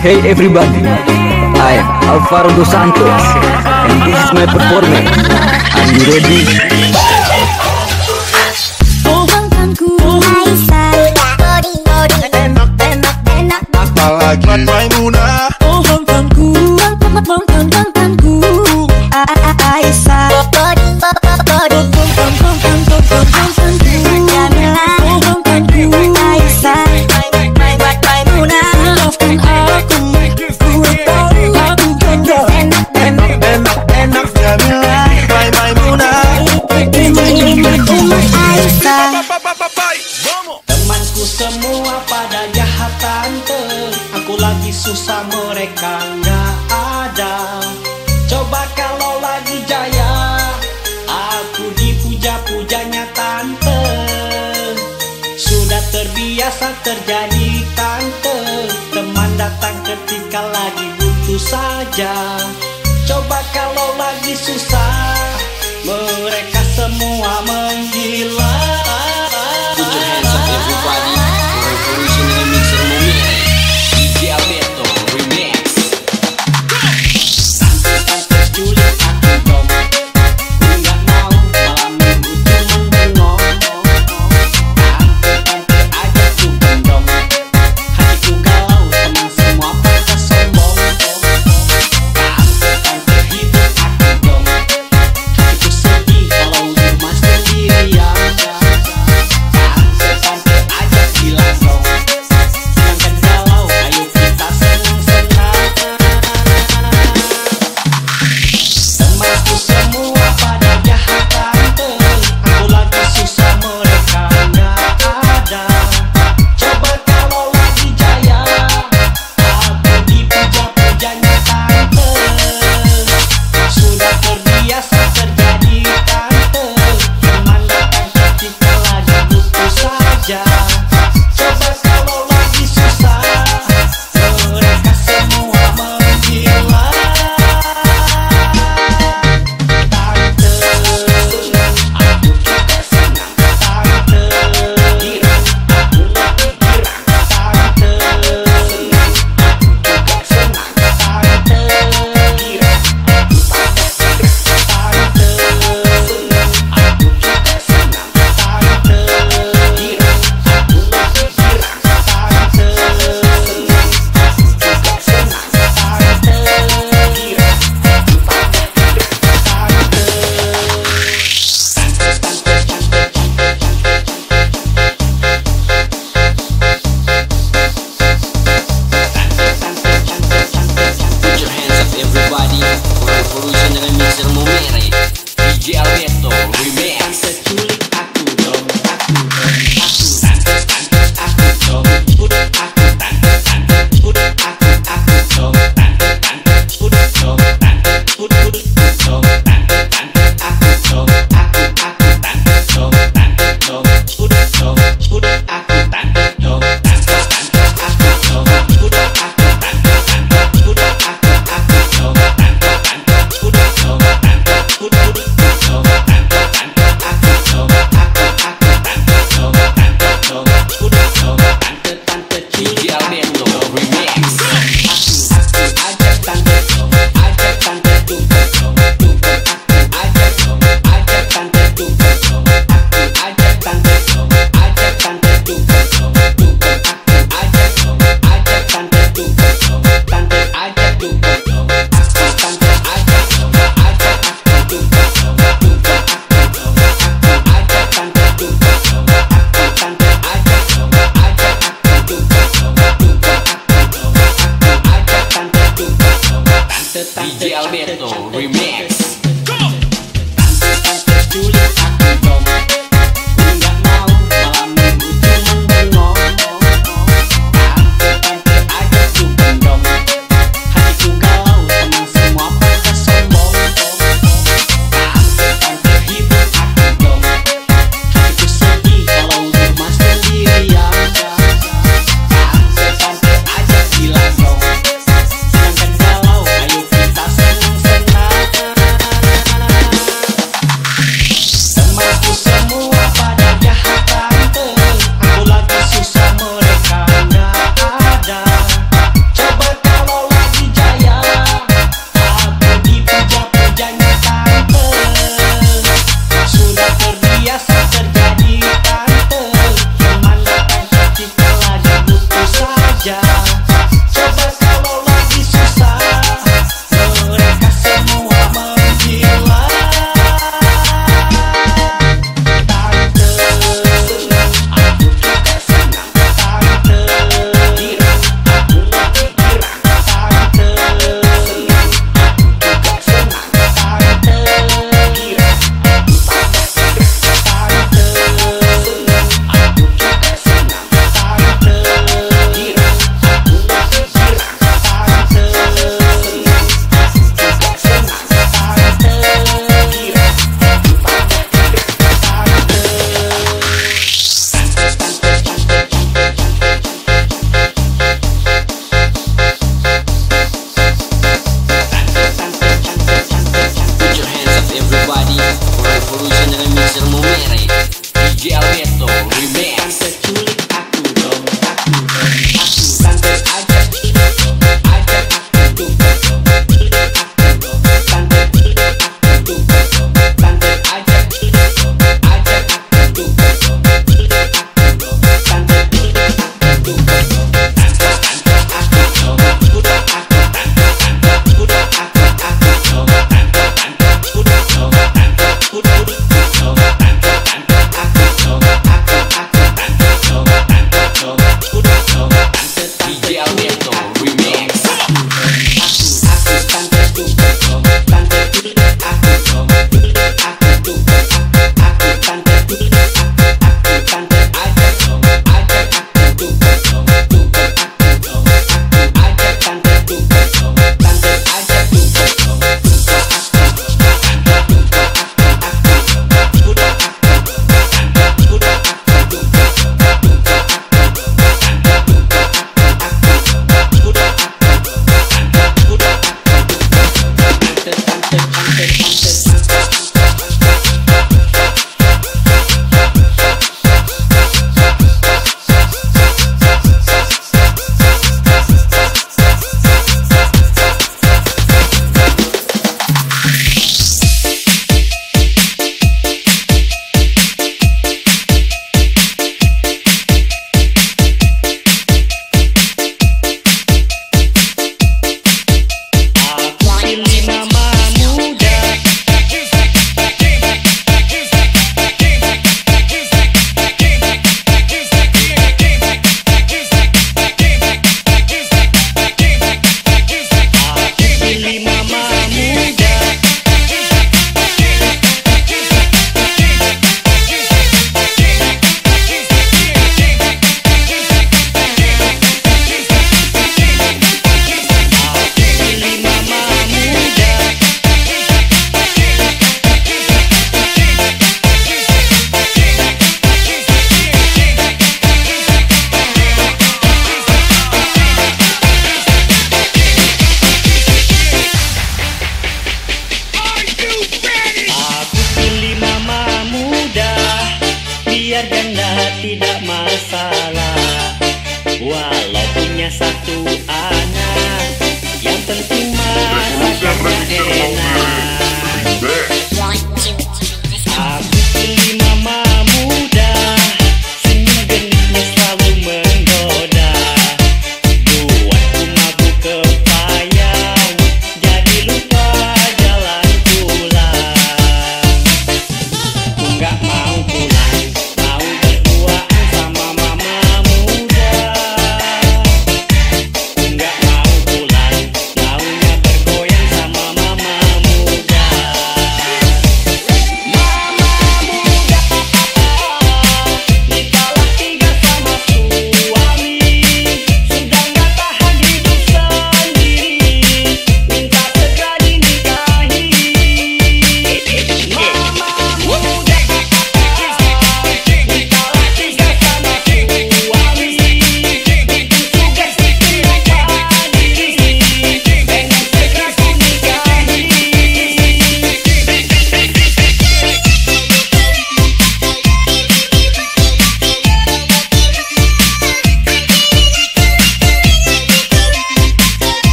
Hey everybody, I am Alvaro Dos Santos and this is my performance. Are you ready? Enak, enak, enak, enak, enak, Temanku semua pada jahat tante Aku lagi susah mereka nggak ada Coba kalau lagi jaya Aku dipuja-pujanya tante Sudah terbiasa terjadi tante Teman datang ketika lagi butuh saja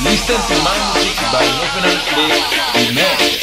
Listen to my music by Revenant Day. Amen.